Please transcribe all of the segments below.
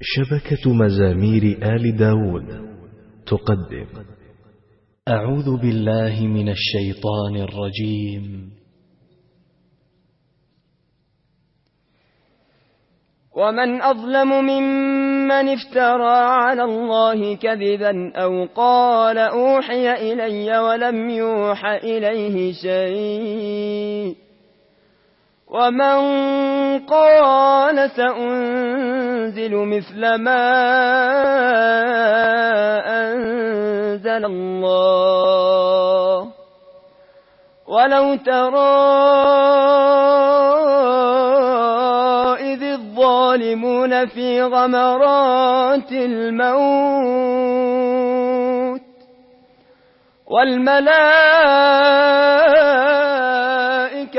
شبكة مزامير آل داود تقدم. أعوذ بالله من الشيطان الرجيم. ومن أظلم ممن افترى على الله كذبا أو قال أوحي إلي ولم يوحى إليه شيء. ومن قال سأنزل مثل ما أنزل الله. ولو ترى إذ الظالمون في غمرات الموت. والملائكة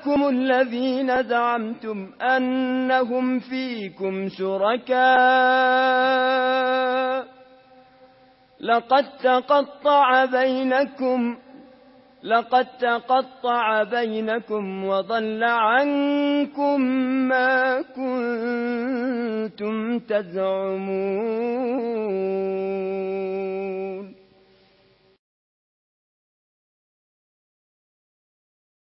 لكم الذين زعمتم أنهم فيكم شركاء لقد تقطع بينكم لقد تقطع بينكم وضل عنكم ما كنتم تزعمون